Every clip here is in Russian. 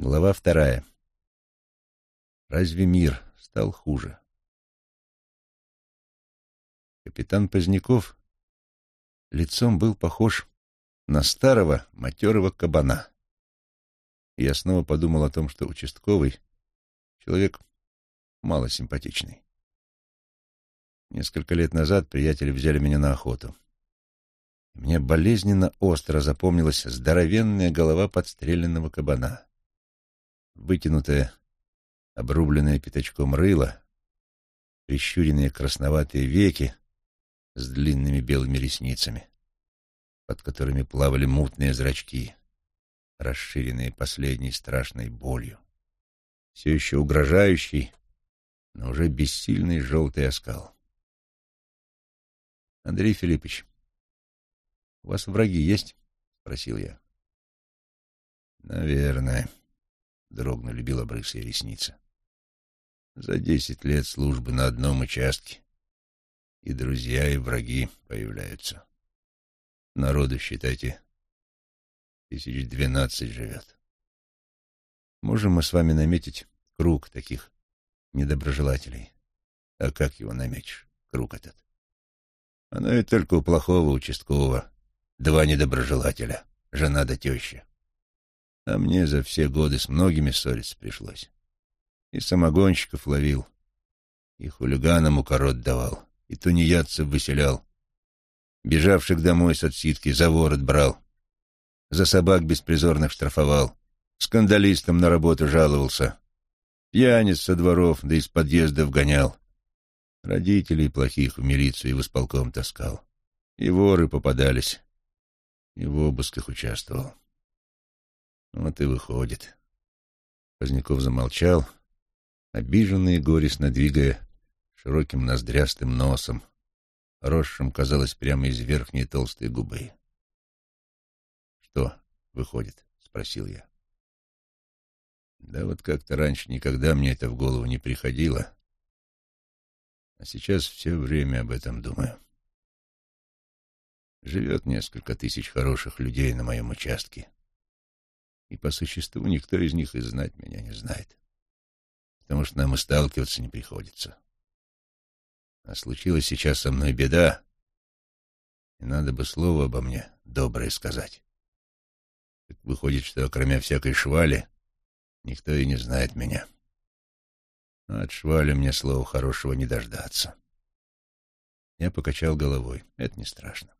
Глава вторая. Разве мир стал хуже? Капитан Поздняков лицом был похож на старого матерого кабана. Я снова подумал о том, что участковый человек мало симпатичный. Несколько лет назад приятели взяли меня на охоту. Мне болезненно остро запомнилась здоровенная голова подстреленного кабана вытянутое, обрубленное пятачком рыло, прищуренные красноватые веки с длинными белыми ресницами, под которыми плавали мутные зрачки, расширенные последней страшной болью, все еще угрожающий, но уже бессильный желтый оскал. «Андрей Филиппович, у вас враги есть?» — спросил я. «Наверное», — дрогнули белобрысые ресницы. «За десять лет службы на одном участке и друзья, и враги появляются. Народу, считайте, тысяч двенадцать живет. Можем мы с вами наметить круг таких недоброжелателей? А как его наметишь, круг этот? Оно и только у плохого участкового два недоброжелателя, жена да теща. А мне за все годы с многими ссориться пришлось. И самогонщиков ловил, и хулиганам укорот давал, и тунеядцев выселял. Бежавших домой с отсидки за ворот брал, за собак беспризорных штрафовал, скандалистам на работу жаловался, пьяниц со дворов да из подъездов гонял, родителей плохих в милицию и в исполком таскал. И воры попадались, и в обысках участвовал. Вот и выходит. Поздняков замолчал, обиженный и горестно двигая широким ноздрястым носом, росшим, казалось, прямо из верхней толстой губы. «Что выходит?» — спросил я. «Да вот как-то раньше никогда мне это в голову не приходило, а сейчас все время об этом думаю. Живет несколько тысяч хороших людей на моем участке» и по существу никто из них и знать меня не знает, потому что нам и сталкиваться не приходится. А случилась сейчас со мной беда, и надо бы слово обо мне доброе сказать. Так выходит, что кроме всякой швали никто и не знает меня. А от швали мне слова хорошего не дождаться. Я покачал головой. Это не страшно.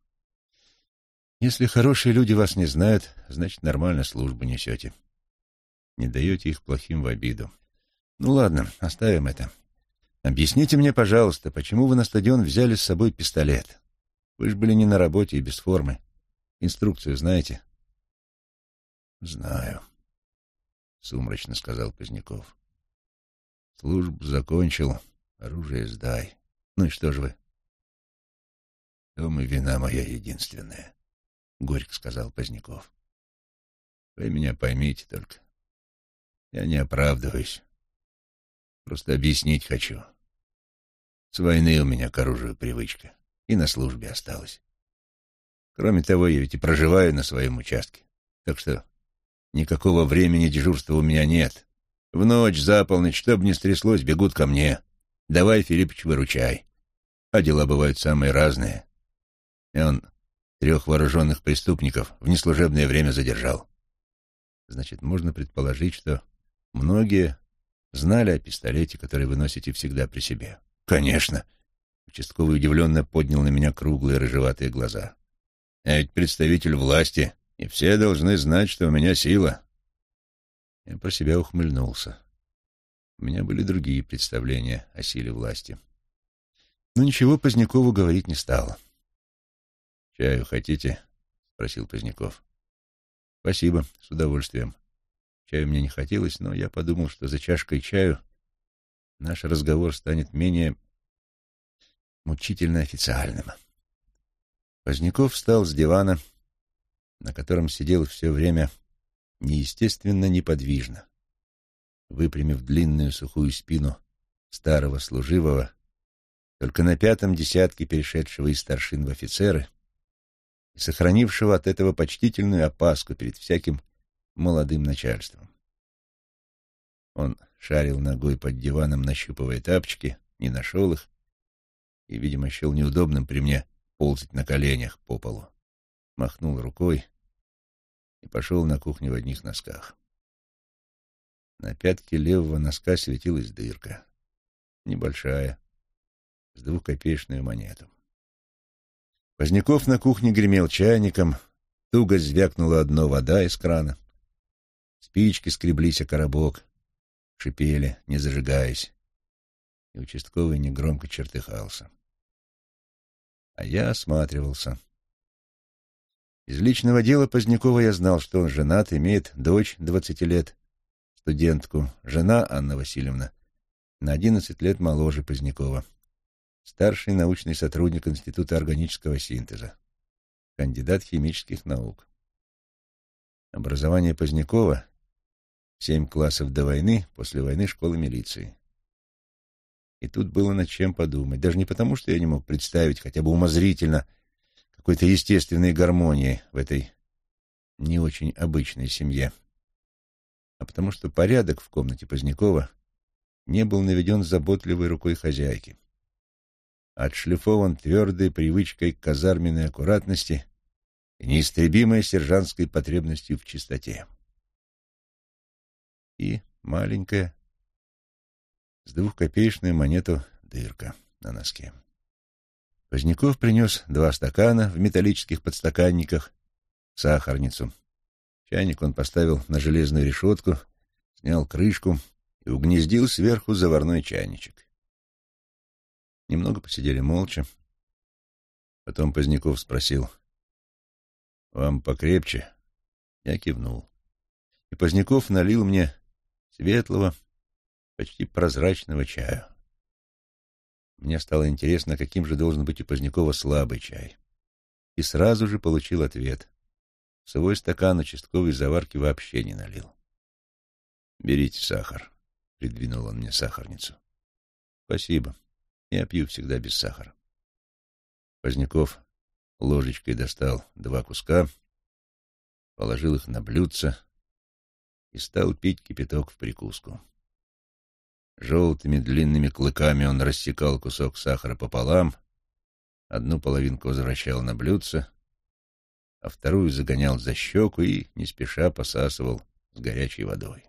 Если хорошие люди вас не знают, значит, нормально службу несете. Не даете их плохим в обиду. Ну ладно, оставим это. Объясните мне, пожалуйста, почему вы на стадион взяли с собой пистолет? Вы же были не на работе и без формы. Инструкцию знаете? Знаю, сумрачно сказал Поздняков. Службу закончил, оружие сдай. Ну и что же вы? Дом и вина моя единственная. — горько сказал Поздняков. «Вы меня поймите только. Я не оправдываюсь. Просто объяснить хочу. С войны у меня к оружию привычка, и на службе осталась. Кроме того, я ведь и проживаю на своем участке, так что никакого времени дежурства у меня нет. В ночь, за полночь, что бы стряслось, бегут ко мне. Давай, Филиппыч, выручай. А дела бывают самые разные. И он трех вооруженных преступников в неслужебное время задержал. Значит, можно предположить, что многие знали о пистолете, который вы носите всегда при себе. Конечно. Участковый удивленно поднял на меня круглые рыжеватые глаза. Я ведь представитель власти, и все должны знать, что у меня сила. Я про себя ухмыльнулся. У меня были другие представления о силе власти. Но ничего Позднякову говорить не стало. — «Чаю хотите?» — спросил Поздняков. «Спасибо, с удовольствием. Чаю мне не хотелось, но я подумал, что за чашкой чаю наш разговор станет менее мучительно официальным». Поздняков встал с дивана, на котором сидел все время неестественно неподвижно, выпрямив длинную сухую спину старого служивого, только на пятом десятке перешедшего из старшин в офицеры — и сохранившего от этого почтительную опаску перед всяким молодым начальством. Он шарил ногой под диваном, нащупывая тапочки, не нашел их и, видимо, счел неудобным при мне ползать на коленях по полу. Махнул рукой и пошел на кухню в одних носках. На пятке левого носка светилась дырка. Небольшая, с двухкопеечную монету. Поздняков на кухне гремел чайником, туго звякнула одно вода из крана. Спички скреблись о коробок, шипели, не зажигаясь, и участковый негромко чертыхался. А я осматривался. Из личного дела Позднякова я знал, что он женат, имеет дочь двадцати лет, студентку, жена Анна Васильевна, на одиннадцать лет моложе Позднякова, старший научный сотрудник Института органического синтеза, кандидат химических наук. Образование Позднякова — семь классов до войны, после войны школа милиции. И тут было над чем подумать, даже не потому, что я не мог представить хотя бы умозрительно какой-то естественной гармонии в этой не очень обычной семье, а потому что порядок в комнате Позднякова не был наведен заботливой рукой хозяйки, отшлифован твердой привычкой к казарменной аккуратности и неистребимой сержантской потребностью в чистоте. И маленькая, с двухкопеечную монету дырка на носке. Поздняков принес два стакана в металлических подстаканниках, сахарницу. Чайник он поставил на железную решетку, снял крышку и угнездил сверху заварной чайничек. Немного посидели молча. Потом Поздняков спросил, «Вам покрепче?» Я кивнул. И Поздняков налил мне светлого, почти прозрачного чаю. Мне стало интересно, каким же должен быть у Позднякова слабый чай. И сразу же получил ответ. Свой стакан участковой заварки вообще не налил. «Берите сахар», — придвинул он мне сахарницу. «Спасибо. Я пью всегда без сахара». Поздняков ложечкой достал два куска, положил их на блюдце и стал пить кипяток в прикуску. Желтыми длинными клыками он рассекал кусок сахара пополам, одну половинку возвращал на блюдце, а вторую загонял за щеку и не спеша посасывал с горячей водой.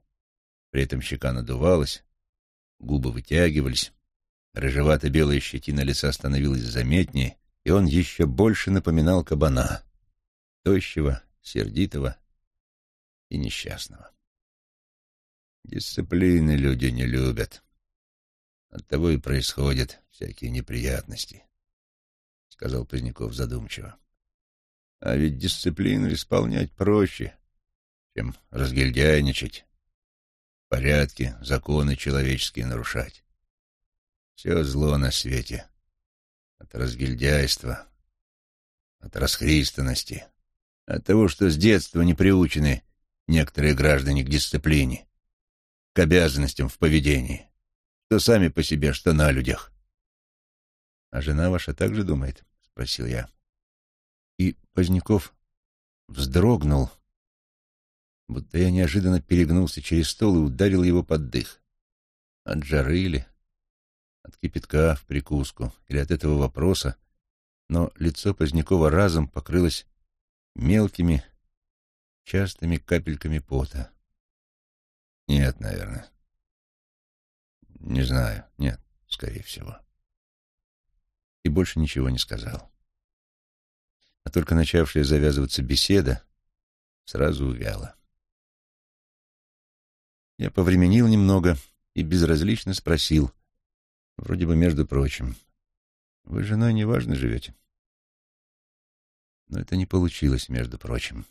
При этом щека надувалась, губы вытягивались, рыжевато-белая щетина лица становилась заметнее, и он еще больше напоминал кабана, тощего, сердитого и несчастного. Дисциплины люди не любят. Оттого и происходят всякие неприятности, — сказал Поздняков задумчиво. А ведь дисциплину исполнять проще, чем разгильдяйничать, порядки, законы человеческие нарушать. Все зло на свете. От разгильдяйства, от расхристанности, от того, что с детства не приучены некоторые граждане к дисциплине, к обязанностям в поведении, что сами по себе, что на людях. — А жена ваша также думает? — спросил я. И Поздняков вздрогнул, будто я неожиданно перегнулся через стол и ударил его под дых. От жары или от кипятка в прикуску, или от этого вопроса, но лицо Позднякова разом покрылось мелкими, частыми капельками пота. Нет, наверное. Не знаю. Нет, скорее всего. И больше ничего не сказал а только начавшая завязываться беседа сразу увяла. Я повременил немного и безразлично спросил, вроде бы между прочим, «Вы с женой неважно живете?» Но это не получилось, между прочим.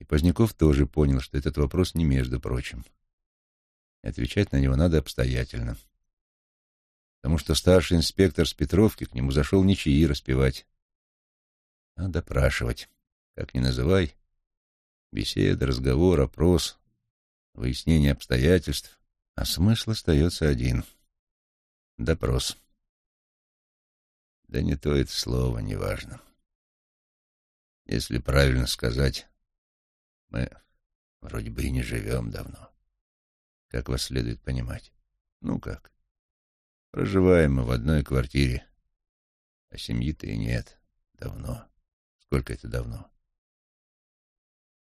И Поздняков тоже понял, что этот вопрос не между прочим. И отвечать на него надо обстоятельно. Потому что старший инспектор с Петровки к нему зашел ничьи распевать а допрашивать. Как ни называй. Беседа, разговор, опрос, выяснение обстоятельств. А смысл остается один. Допрос. Да не то это слово, неважно. Если правильно сказать, мы вроде бы и не живем давно. как вас следует понимать. Ну как? Проживаем мы в одной квартире, а семьи-то и нет. Давно. Сколько это давно?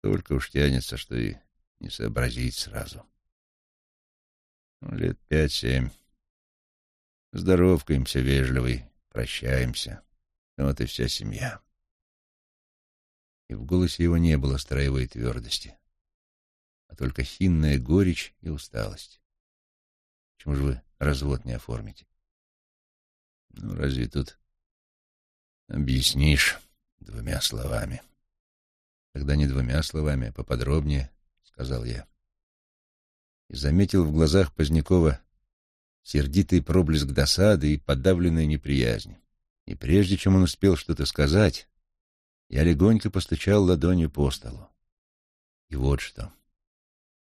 Только уж тянется, что и не сообразить сразу. Ну, лет пять-семь. Здоровкаемся вежливый, прощаемся. Вот и вся семья. И в голосе его не было строевой твердости, а только хинная горечь и усталость. Почему же вы развод не оформите? Ну, разве тут объяснишь двумя словами? Тогда не двумя словами, а поподробнее, — сказал я. И заметил в глазах Позднякова сердитый проблеск досады и подавленной неприязни. И прежде чем он успел что-то сказать, я легонько постучал ладонью по столу. И вот что.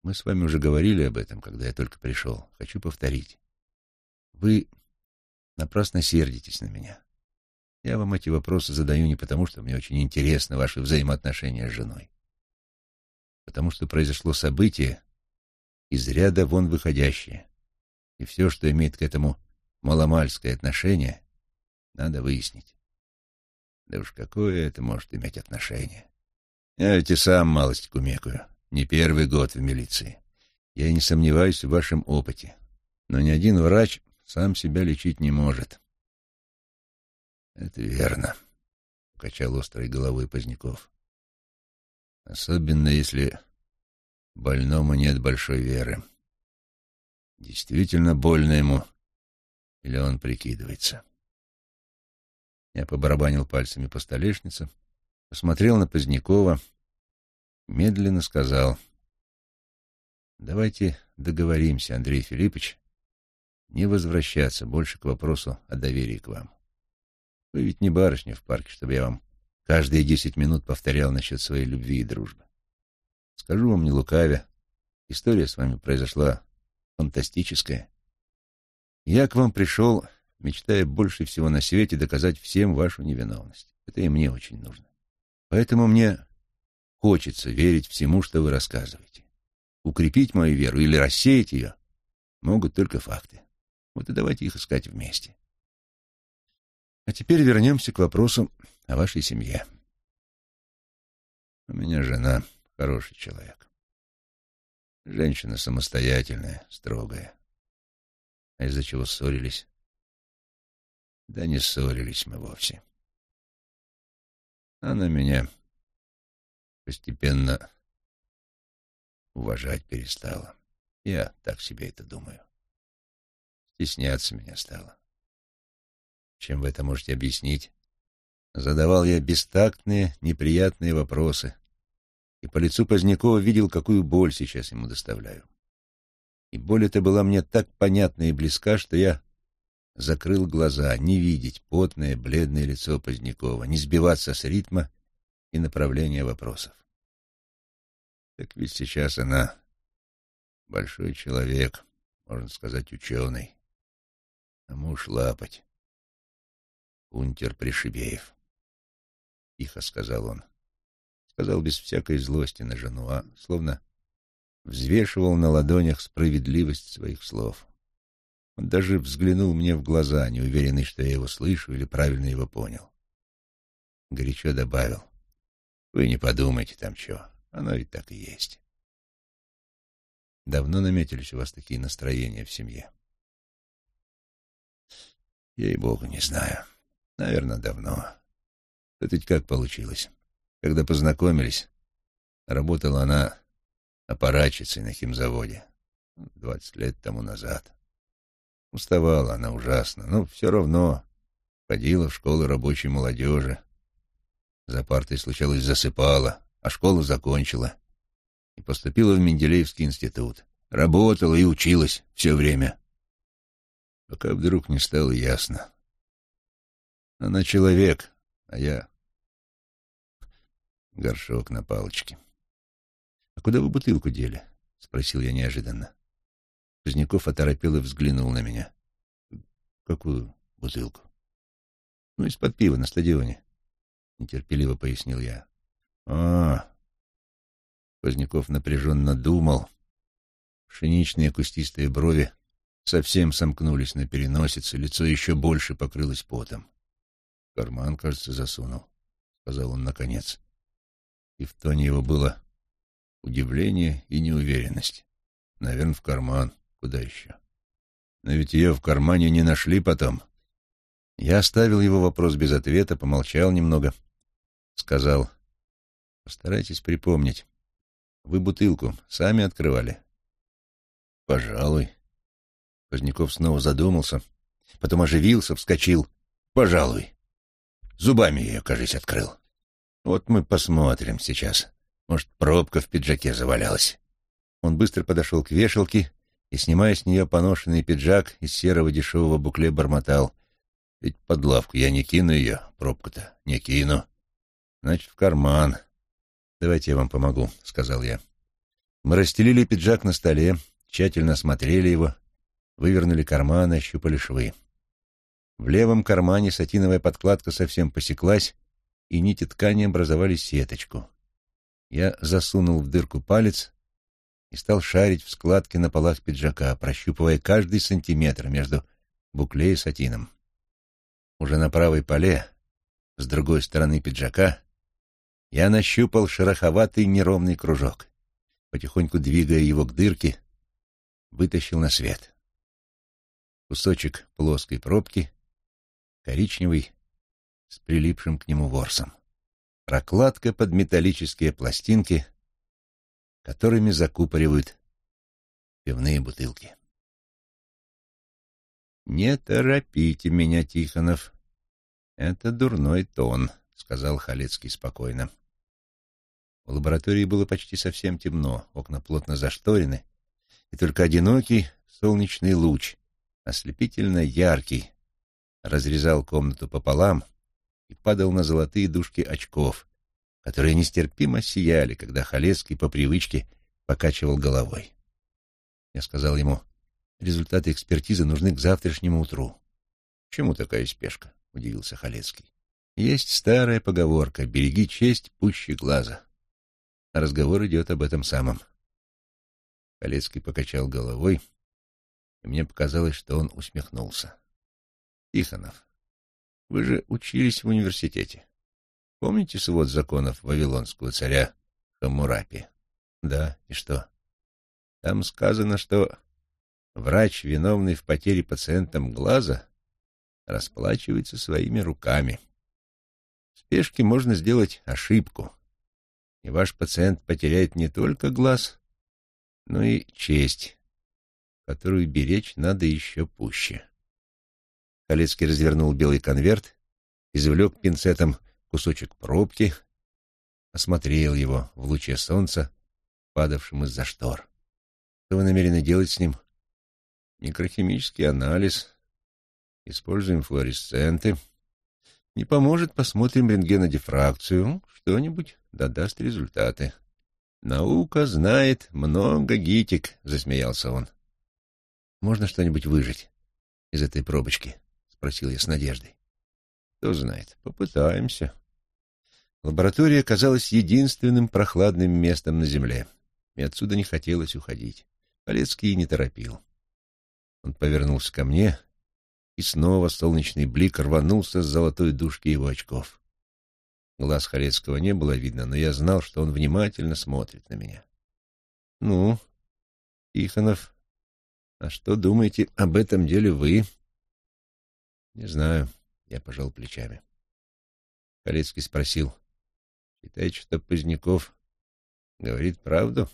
Мы с вами уже говорили об этом, когда я только пришел. Хочу повторить. Вы напрасно сердитесь на меня. Я вам эти вопросы задаю не потому, что мне очень интересны ваши взаимоотношения с женой. Потому что произошло событие из ряда вон выходящее. И все, что имеет к этому маломальское отношение, надо выяснить. Да уж какое это может иметь отношение? Я ведь и сам малость кумекаю. Не первый год в милиции. Я и не сомневаюсь в вашем опыте. Но ни один врач сам себя лечить не может. Это верно, — качал острой головой Поздняков. Особенно если больному нет большой веры. Действительно больно ему, или он прикидывается? Я побарабанил пальцами по столешнице, посмотрел на Позднякова, медленно сказал. «Давайте договоримся, Андрей Филиппович, не возвращаться больше к вопросу о доверии к вам. Вы ведь не барышня в парке, чтобы я вам каждые десять минут повторял насчет своей любви и дружбы. Скажу вам не лукавя, история с вами произошла фантастическая. Я к вам пришел мечтая больше всего на свете доказать всем вашу невиновность. Это и мне очень нужно. Поэтому мне хочется верить всему, что вы рассказываете. Укрепить мою веру или рассеять ее могут только факты. Вот и давайте их искать вместе. А теперь вернемся к вопросу о вашей семье. У меня жена хороший человек. Женщина самостоятельная, строгая. А из-за чего ссорились? Да не ссорились мы вовсе. Она меня постепенно уважать перестала. Я так себе это думаю. Стесняться меня стало. Чем вы это можете объяснить? Задавал я бестактные, неприятные вопросы, и по лицу Позднякова видел, какую боль сейчас ему доставляю. И боль эта была мне так понятна и близка, что я закрыл глаза, не видеть потное, бледное лицо Позднякова, не сбиваться с ритма и направления вопросов. Так ведь сейчас она большой человек, можно сказать, ученый, а муж лапать. Унтер Пришибеев. Тихо сказал он. Сказал без всякой злости на жену, а словно взвешивал на ладонях справедливость своих слов. Он даже взглянул мне в глаза, неуверенный, что я его слышу или правильно его понял. Горячо добавил. Вы не подумайте там что, оно ведь так и есть. Давно наметились у вас такие настроения в семье? Ей-богу, не знаю. Наверное, давно. Это ведь как получилось. Когда познакомились, работала она аппаратчицей на химзаводе. Двадцать лет тому назад. Уставала она ужасно, но все равно ходила в школу рабочей молодежи. За партой, случалось, засыпала, а школу закончила. И поступила в Менделеевский институт. Работала и училась все время. Пока вдруг не стало ясно. Она человек, а я горшок на палочке. — А куда вы бутылку дели? — спросил я неожиданно. Поздняков оторопел и взглянул на меня. «Какую бутылку?» «Ну, из-под пива на стадионе», — нетерпеливо пояснил я. «А, Поздняков напряженно думал, Пшеничные кустистые брови совсем сомкнулись на переносице, лицо еще больше покрылось потом. «Карман, кажется, засунул», — сказал он наконец. И в тоне его было удивление и неуверенность. Наверное, в карман. Куда еще? Но ведь ее в кармане не нашли потом. Я оставил его вопрос без ответа, помолчал немного, сказал, «Постарайтесь припомнить. Вы бутылку сами открывали?» «Пожалуй». Поздняков снова задумался, потом оживился, вскочил. «Пожалуй. Зубами ее, кажись, открыл. Вот мы посмотрим сейчас. Может, пробка в пиджаке завалялась». Он быстро подошел к вешалке и, снимая с нее поношенный пиджак из серого дешевого букле, бормотал. Ведь под лавку я не кину ее, пробку-то не кину. Значит, в карман. Давайте я вам помогу, — сказал я. Мы расстелили пиджак на столе, тщательно осмотрели его, вывернули карманы, ощупали швы. В левом кармане сатиновая подкладка совсем посеклась, и нити ткани образовали сеточку. Я засунул в дырку палец и стал шарить в складке на полах пиджака, прощупывая каждый сантиметр между букле и сатином. Уже на правой поле, с другой стороны пиджака, я нащупал шероховатый неровный кружок. Потихоньку двигая его к дырке, вытащил на свет. Кусочек плоской пробки, коричневый, с прилипшим к нему ворсом. Прокладка под металлические пластинки, которыми закупоривают пивные бутылки. «Не торопите меня, Тихонов. Это дурной тон», — сказал Халецкий спокойно. В лаборатории было почти совсем темно, окна плотно зашторены, и только одинокий солнечный луч, ослепительно яркий, разрезал комнату пополам и падал на золотые дужки очков, которые нестерпимо сияли, когда Халецкий по привычке покачивал головой. Я сказал ему, Результаты экспертизы нужны к завтрашнему утру. — Чему такая спешка? — удивился Халецкий. — Есть старая поговорка «береги честь пуще глаза». А разговор идет об этом самом. Халецкий покачал головой, и мне показалось, что он усмехнулся. — Тихонов, вы же учились в университете. Помните свод законов вавилонского царя Хаммурапи? — Да, и что? Там сказано, что врач, виновный в потере пациентам глаза, расплачивается своими руками. В спешке можно сделать ошибку, и ваш пациент потеряет не только глаз, но и честь, которую беречь надо еще пуще. Халецкий развернул белый конверт, извлек пинцетом кусочек пробки, осмотрел его в луче солнца, падавшем из-за штор. Что вы намерены делать с ним? Микрохимический анализ. Используем флуоресценты. Не поможет, посмотрим рентгенодифракцию. Что-нибудь да даст результаты. Наука знает много гитик, засмеялся он. Можно что-нибудь выжить из этой пробочки? Спросил я с надеждой. Кто знает, попытаемся. Лаборатория казалась единственным прохладным местом на Земле, и отсюда не хотелось уходить. Полецкий не торопил. Он повернулся ко мне, и снова солнечный блик рванулся с золотой дужки его очков. Глаз Халецкого не было видно, но я знал, что он внимательно смотрит на меня. — Ну, Тихонов, а что думаете об этом деле вы? — Не знаю, — я пожал плечами. Халецкий спросил, — считаете, что Поздняков говорит правду?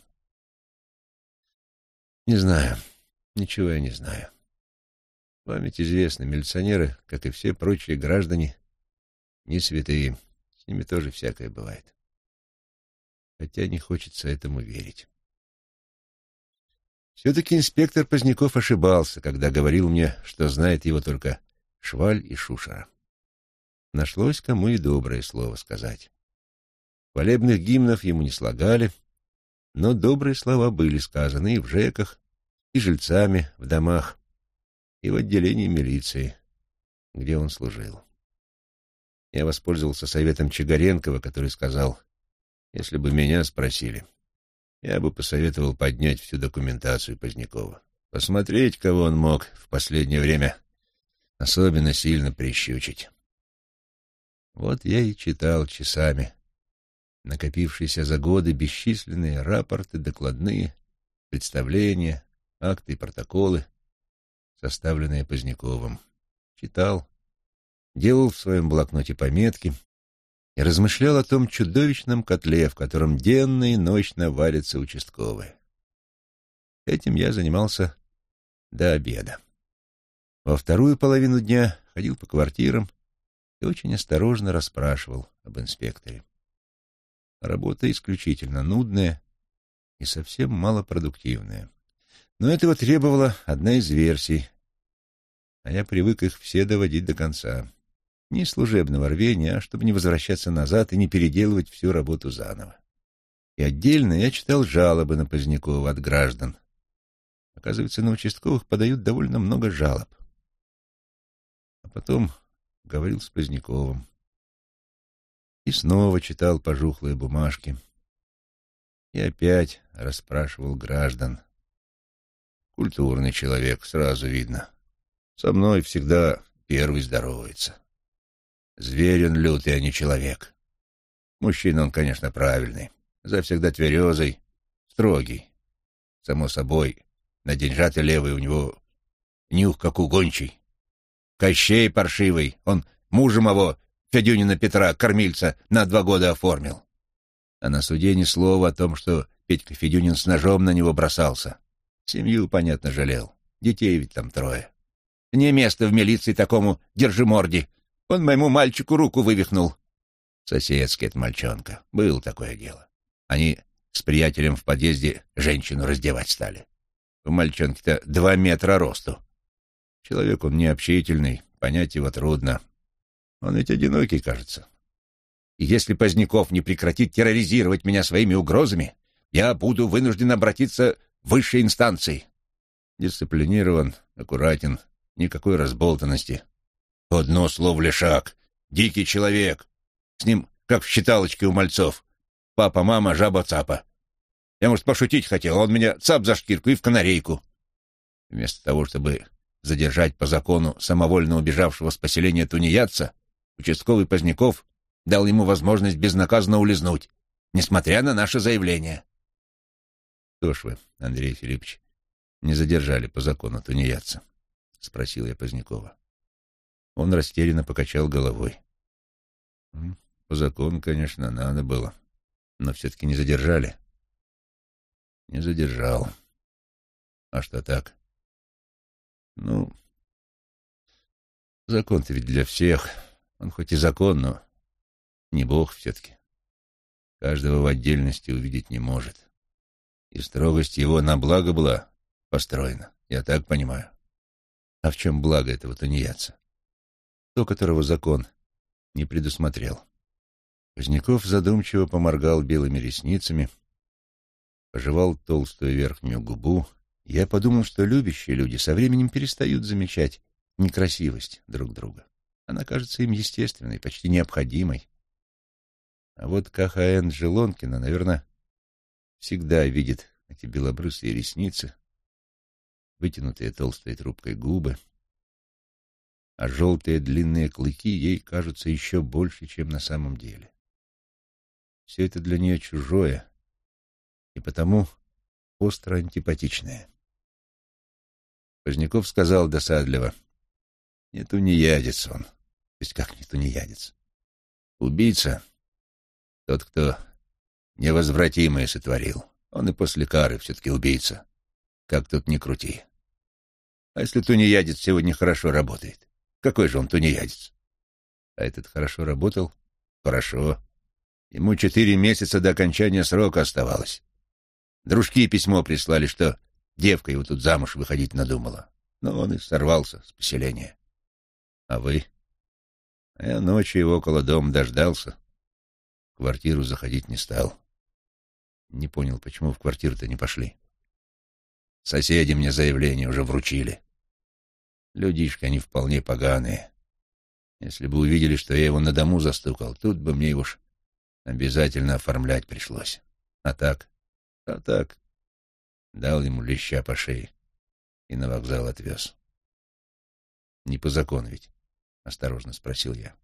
— Не знаю. — Ничего я не знаю. Вам ведь известно, милиционеры, как и все прочие граждане, не святые. С ними тоже всякое бывает. Хотя не хочется этому верить. Все-таки инспектор Поздняков ошибался, когда говорил мне, что знает его только Шваль и Шушера. Нашлось кому и доброе слово сказать. Хвалебных гимнов ему не слагали, но добрые слова были сказаны и в ЖЭКах, и жильцами в домах, и в отделении милиции, где он служил. Я воспользовался советом Чигаренкова, который сказал, если бы меня спросили, я бы посоветовал поднять всю документацию Позднякова. Посмотреть, кого он мог в последнее время особенно сильно прищучить. Вот я и читал часами накопившиеся за годы бесчисленные рапорты, докладные, представления, акты и протоколы, составленные Поздняковым. Читал, делал в своем блокноте пометки и размышлял о том чудовищном котле, в котором денно и ночно варятся участковые. Этим я занимался до обеда. Во вторую половину дня ходил по квартирам и очень осторожно расспрашивал об инспекторе. Работа исключительно нудная и совсем малопродуктивная. Но этого требовала одна из версий, а я привык их все доводить до конца. Не служебного рвения, а чтобы не возвращаться назад и не переделывать всю работу заново. И отдельно я читал жалобы на Позднякова от граждан. Оказывается, на участковых подают довольно много жалоб. Потом говорил с Поздняковым. И снова читал пожухлые бумажки. И опять расспрашивал граждан. Культурный человек, сразу видно. Со мной всегда первый здоровается. Зверь он лютый, а не человек. Мужчина он, конечно, правильный. Завсегда тверезый, строгий. Само собой, на деньжаты левый у него нюх, как у гончий. Кощей паршивый, он мужем его, Федюнина Петра, кормильца, на два года оформил. А на суде ни слова о том, что Петька Федюнин с ножом на него бросался. Семью, понятно, жалел. Детей ведь там трое. Не место в милиции такому держиморди. Он моему мальчику руку вывихнул. Соседский это мальчонка. Было такое дело. Они с приятелем в подъезде женщину раздевать стали. У мальчонки-то два метра росту. Человек он необщительный, понять его трудно. Он ведь одинокий, кажется. И если Поздняков не прекратит терроризировать меня своими угрозами, я буду вынужден обратиться в высшие инстанции. Дисциплинирован, аккуратен, никакой разболтанности. Одно слово лишак. Дикий человек. С ним как в считалочке у мальцов. Папа, мама, жаба, цапа. Я, может, пошутить хотел, а он меня цап за шкирку и в канарейку. Вместо того, чтобы задержать по закону самовольно убежавшего с поселения тунеядца, участковый Поздняков дал ему возможность безнаказанно улизнуть, несмотря на наше заявление. — Что ж вы, Андрей Филиппович, не задержали по закону тунеядца? — спросил я Позднякова. Он растерянно покачал головой. — По закону, конечно, надо было, но все-таки не задержали. — Не задержал. А что так? — ну, закон-то ведь для всех. Он хоть и закон, но не Бог все-таки. Каждого в отдельности увидеть не может. И строгость его на благо была построена. Я так понимаю. А в чем благо этого тунеядца? То, которого закон не предусмотрел. Поздняков задумчиво поморгал белыми ресницами, пожевал толстую верхнюю губу я подумал, что любящие люди со временем перестают замечать некрасивость друг друга. Она кажется им естественной, почти необходимой. А вот КХН Желонкина, наверное, всегда видит эти белобрысые ресницы, вытянутые толстой трубкой губы, а желтые длинные клыки ей кажутся еще больше, чем на самом деле. Все это для нее чужое и потому остро антипатичное. Поздняков сказал досадливо. Не тунеядец он. То есть как не тунеядец? Убийца — тот, кто невозвратимое сотворил. Он и после кары все-таки убийца. Как тут ни крути. А если тунеядец сегодня хорошо работает? Какой же он тунеядец? А этот хорошо работал? Хорошо. Ему четыре месяца до окончания срока оставалось. Дружки письмо прислали, что Девка его тут замуж выходить надумала. Но он и сорвался с поселения. А вы? А я ночью его около дома дождался. В квартиру заходить не стал. Не понял, почему в квартиру-то не пошли. Соседи мне заявление уже вручили. Людишки, они вполне поганые. Если бы увидели, что я его на дому застукал, тут бы мне его ж обязательно оформлять пришлось. А так, А так, дал ему леща по шее и на вокзал отвез. Не по закону ведь, — осторожно спросил я.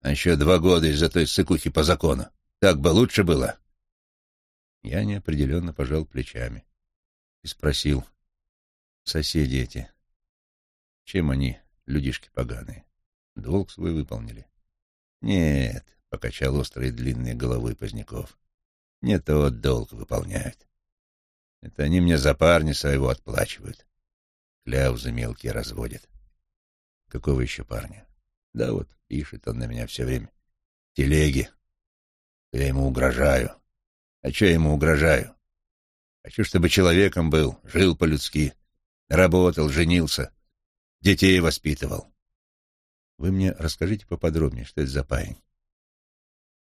А еще два года из-за той сыкухи по закону. Так бы лучше было. Я неопределенно пожал плечами и спросил, соседи эти, чем они, людишки поганые, долг свой выполнили? Нет, — покачал острые длинные головы Поздняков, — не тот долг выполняют. Это они мне за парня своего отплачивают. Кляузы мелкие разводят. Какого еще парня? Да вот, пишет он на меня все время. Телеги. Я ему угрожаю. А что я ему угрожаю? Хочу, чтобы человеком был, жил по-людски, работал, женился, детей воспитывал. Вы мне расскажите поподробнее, что это за парень?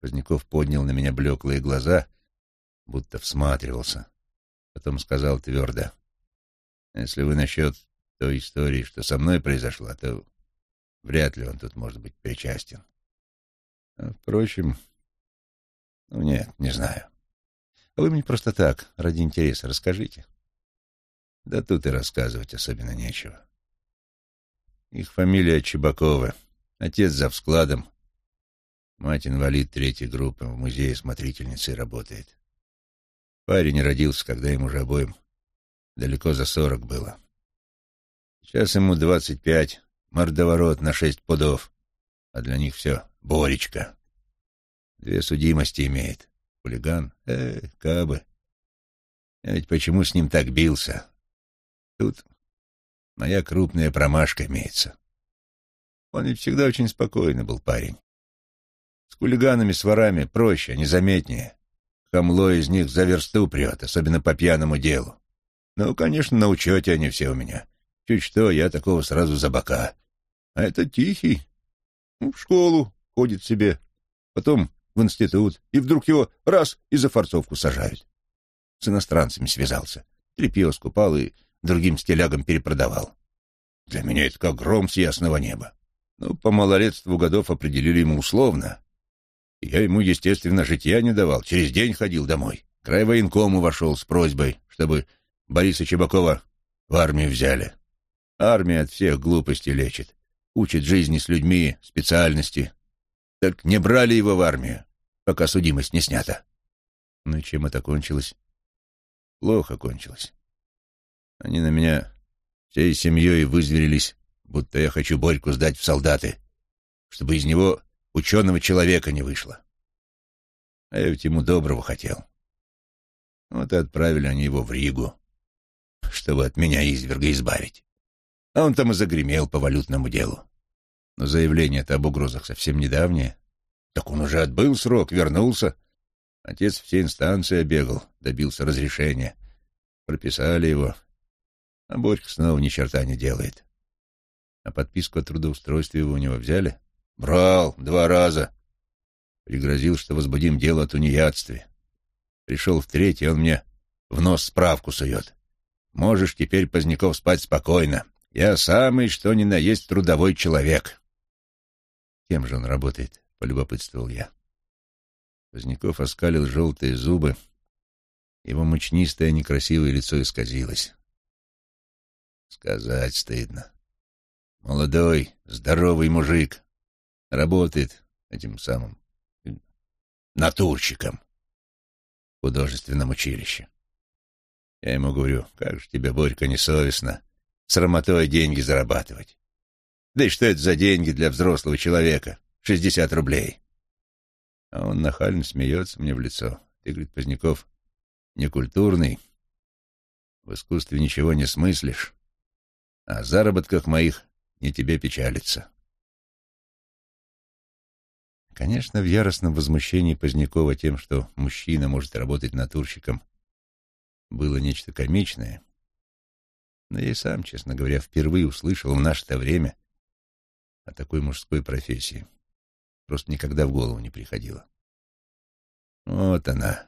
Поздняков поднял на меня блеклые глаза, будто всматривался. Потом сказал твердо, «Если вы насчет той истории, что со мной произошла, то вряд ли он тут может быть причастен. А, впрочем, ну нет, не знаю. А вы мне просто так, ради интереса, расскажите. Да тут и рассказывать особенно нечего. Их фамилия Чебакова. Отец за складом. Мать инвалид третьей группы, в музее смотрительницей работает. Парень родился, когда им уже обоим далеко за сорок было. Сейчас ему двадцать пять, мордоворот на шесть пудов, а для них все Боречка. Две судимости имеет. Хулиган, э, кабы. Я ведь почему с ним так бился? Тут моя крупная промашка имеется. Он ведь всегда очень спокойный был парень. С хулиганами, с ворами проще, незаметнее. Хамло из них за версту прет, особенно по пьяному делу. Ну, конечно, на учете они все у меня. Чуть что, я такого сразу за бока. А это тихий. Ну, в школу ходит себе, потом в институт, и вдруг его раз и за форцовку сажают. С иностранцами связался. Трепье скупал и другим стилягам перепродавал. Для меня это как гром с ясного неба. Ну, по малолетству годов определили ему условно. Я ему, естественно, житья не давал. Через день ходил домой. Край военкому вошел с просьбой, чтобы Бориса Чебакова в армию взяли. Армия от всех глупостей лечит. Учит жизни с людьми, специальности. Так не брали его в армию, пока судимость не снята. Ну и чем это кончилось? Плохо кончилось. Они на меня всей семьей вызверились, будто я хочу Борьку сдать в солдаты, чтобы из него ученого человека не вышло. А я ведь ему доброго хотел. Вот и отправили они его в Ригу, чтобы от меня изверга избавить. А он там и загремел по валютному делу. Но заявление-то об угрозах совсем недавнее. Так он уже отбыл срок, вернулся. Отец все инстанции обегал, добился разрешения. Прописали его. А Борька снова ни черта не делает. А подписку о трудоустройстве его у него взяли? Брал два раза. Пригрозил, что возбудим дело о тунеядстве. Пришел в третий, он мне в нос справку сует. Можешь теперь, Поздняков, спать спокойно. Я самый, что ни на есть, трудовой человек. Кем же он работает? — полюбопытствовал я. Поздняков оскалил желтые зубы. Его мучнистое некрасивое лицо исказилось. Сказать стыдно. Молодой, здоровый мужик. Работает этим самым натурщиком в художественном училище. Я ему говорю, как же тебе, Борька, несовестно срамотой деньги зарабатывать. Да и что это за деньги для взрослого человека? Шестьдесят рублей. А он нахально смеется мне в лицо. Ты, говорит, Поздняков, некультурный, в искусстве ничего не смыслишь, а о заработках моих не тебе печалиться. Конечно, в яростном возмущении Позднякова тем, что мужчина может работать натурщиком, было нечто комичное — но я и сам, честно говоря, впервые услышал в наше-то время о такой мужской профессии. Просто никогда в голову не приходило. Вот она,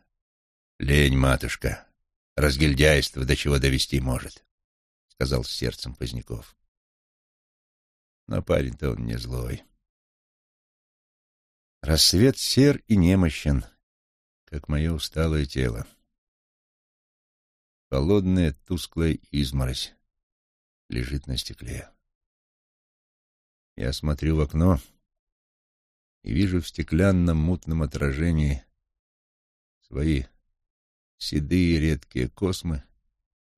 лень, матушка, разгильдяйство до чего довести может, — сказал с сердцем Поздняков. Но парень-то он не злой. Рассвет сер и немощен, как мое усталое тело. Холодная, тусклая изморозь лежит на стекле. Я смотрю в окно и вижу в стеклянном мутном отражении свои седые редкие космы,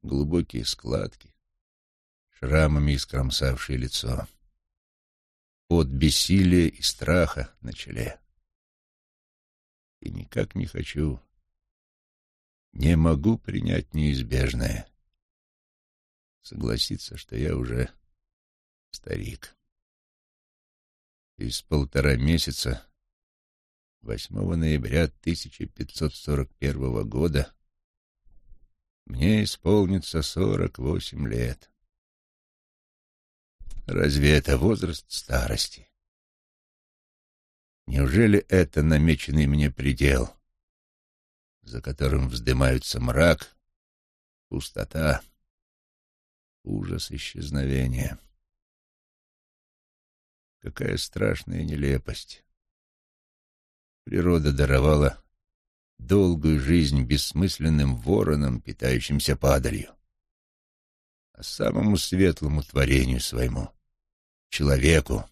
глубокие складки, шрамами искромсавшие лицо, от бессилия и страха на челе. И никак не хочу, не могу принять неизбежное, согласиться, что я уже старик. Из полтора месяца, 8 ноября 1541 года, мне исполнится 48 лет. Разве это возраст старости? Неужели это намеченный мне предел, за которым вздымаются мрак, пустота, ужас исчезновения? Какая страшная нелепость! Природа даровала долгую жизнь бессмысленным воронам, питающимся падалью, а самому светлому творению своему, человеку,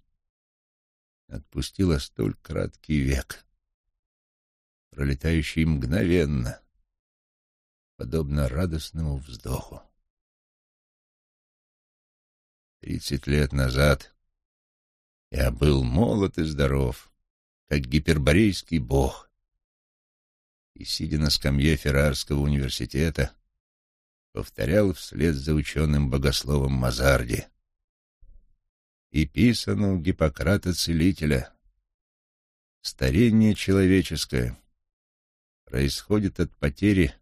отпустила столь краткий век, пролетающий мгновенно, подобно радостному вздоху. Тридцать лет назад я был молод и здоров, как гиперборейский бог, и, сидя на скамье Феррарского университета, повторял вслед за ученым богословом Мазарди. И писану Гиппократа-целителя. Старение человеческое происходит от потери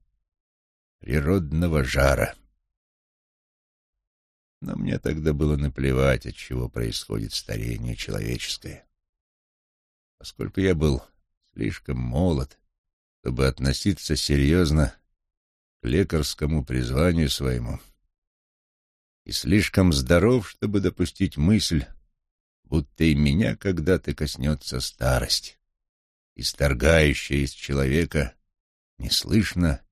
природного жара. Но мне тогда было наплевать, от чего происходит старение человеческое. Поскольку я был слишком молод, чтобы относиться серьезно к лекарскому призванию своему, и слишком здоров, чтобы допустить мысль, будто и меня когда-то коснется старость, исторгающая из человека неслышно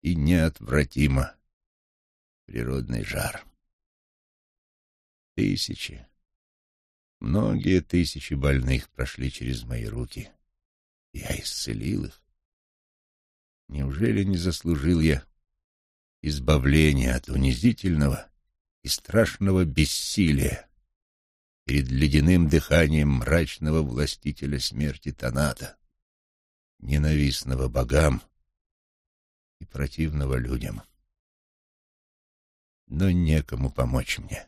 и неотвратимо природный жар. Тысячи, многие тысячи больных прошли через мои руки. Я исцелил их. Неужели не заслужил я избавления от унизительного и страшного бессилия перед ледяным дыханием мрачного властителя смерти Таната, ненавистного богам и противного людям? Но некому помочь мне.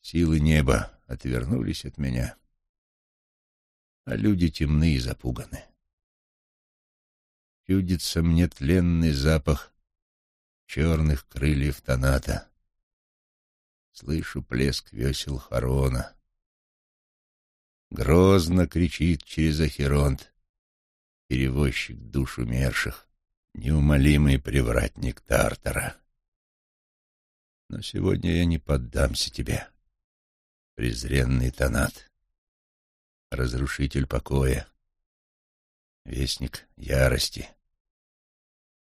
Силы неба отвернулись от меня, а люди темны и запуганы. Чудится мне тленный запах черных крыльев тоната. Слышу плеск весел Харона. Грозно кричит через Ахеронт перевозчик душ умерших, неумолимый привратник Тартара. Но сегодня я не поддамся тебе презренный тонат, разрушитель покоя, вестник ярости,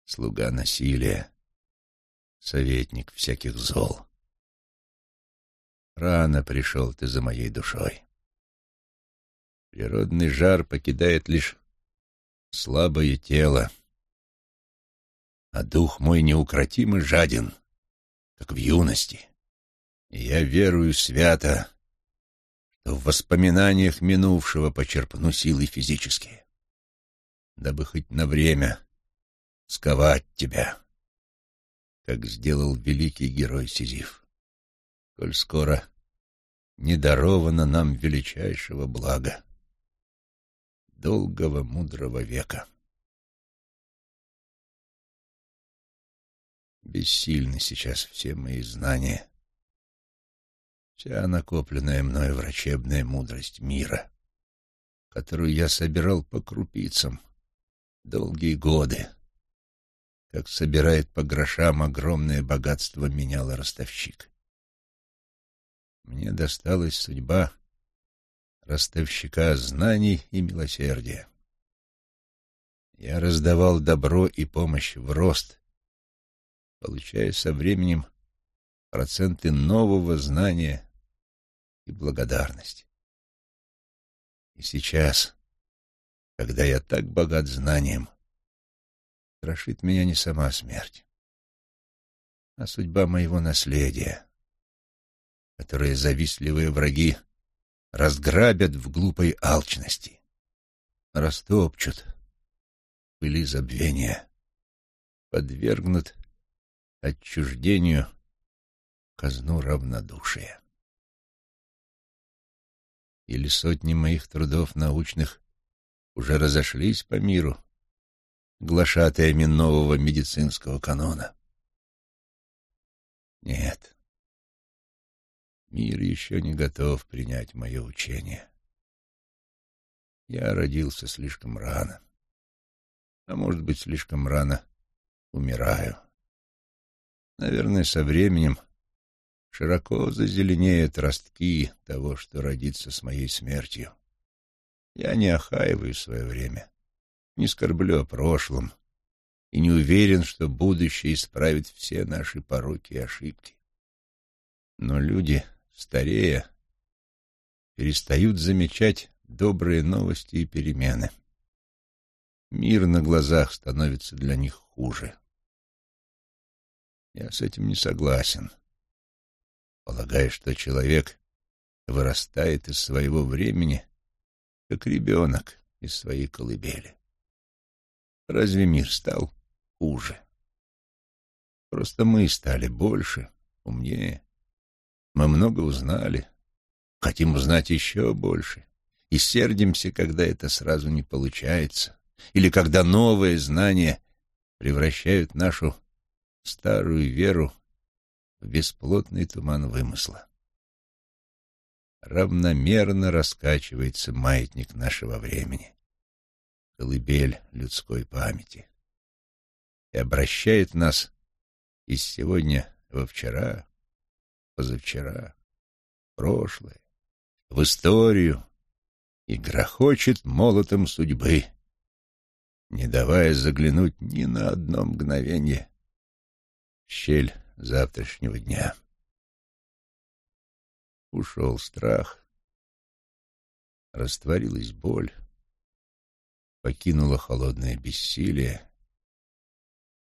слуга насилия, советник всяких зол. Рано пришел ты за моей душой. Природный жар покидает лишь слабое тело, а дух мой неукротимо жаден, как в юности. И я верую свято, в воспоминаниях минувшего почерпну силы физические, дабы хоть на время сковать тебя, как сделал великий герой Сизиф, коль скоро не даровано нам величайшего блага, долгого мудрого века. Бессильны сейчас все мои знания — Вся накопленная мной врачебная мудрость мира, которую я собирал по крупицам долгие годы, как собирает по грошам огромное богатство меняла ростовщик. Мне досталась судьба ростовщика знаний и милосердия. Я раздавал добро и помощь в рост получая со временем проценты нового знания и благодарности. И сейчас, когда я так богат знанием, страшит меня не сама смерть, а судьба моего наследия, которое завистливые враги разграбят в глупой алчности, растопчут пыли забвения, подвергнут отчуждению казну равнодушия. Или сотни моих трудов научных уже разошлись по миру, глашатаями нового медицинского канона. Нет, мир еще не готов принять мое учение. Я родился слишком рано, а может быть, слишком рано умираю. Наверное, со временем широко зазеленеют ростки того, что родится с моей смертью. Я не охаиваю свое время, не скорблю о прошлом и не уверен, что будущее исправит все наши пороки и ошибки. Но люди, старея, перестают замечать добрые новости и перемены. Мир на глазах становится для них хуже. Я с этим не согласен. Полагаю, что человек вырастает из своего времени, как ребенок из своей колыбели. Разве мир стал хуже? Просто мы стали больше, умнее. Мы много узнали, хотим узнать еще больше, и сердимся, когда это сразу не получается, или когда новые знания превращают нашу старую веру в бесплотный туман вымысла. Равномерно раскачивается маятник нашего времени, колыбель людской памяти, и обращает нас из сегодня во вчера, позавчера, прошлое, в историю. И грохочет молотом судьбы, не давая заглянуть ни на одно мгновение щель завтрашнего дня. Ушел страх, растворилась боль, покинуло холодное бессилие,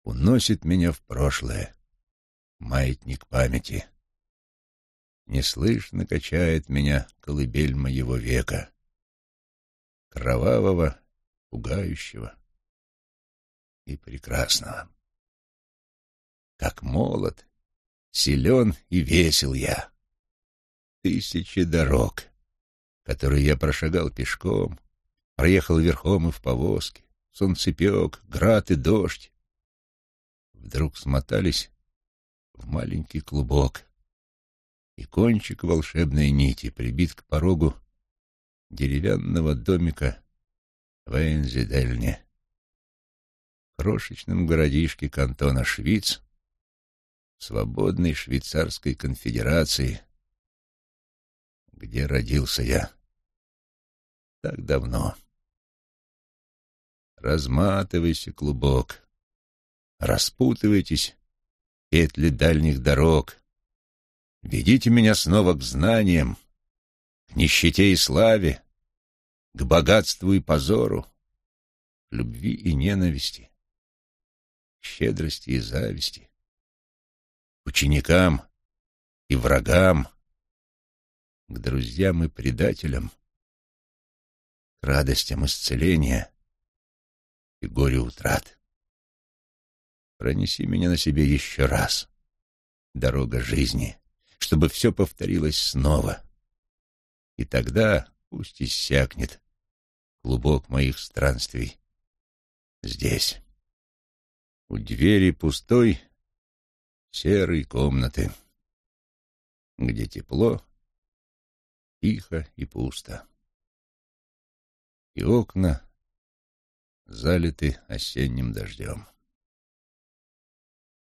уносит меня в прошлое. Маятник памяти. Неслышно качает меня колыбель моего века, кровавого, пугающего и прекрасного. Как молод, силен и весел я. Тысячи дорог, которые я прошагал пешком, проехал верхом и в повозке, солнцепек, град и дождь, вдруг смотались в маленький клубок, и кончик волшебной нити прибит к порогу деревянного домика в Эйнзидельне, крошечном городишке кантона Швиц, свободной швейцарской конфедерации, где родился я так давно. Разматывайся, клубок, распутывайтесь, петли дальних дорог, ведите меня снова к знаниям, к нищете и славе, к богатству и позору, к любви и ненависти, к щедрости и зависти, ученикам и врагам, к друзьям и предателям, к радостям исцеления и горю утрат. Пронеси меня на себе еще раз, дорога жизни, чтобы все повторилось снова. И тогда пусть иссякнет клубок моих странствий здесь. У двери пустой серой комнаты, где тепло, тихо и пусто. И окна залиты осенним дождем.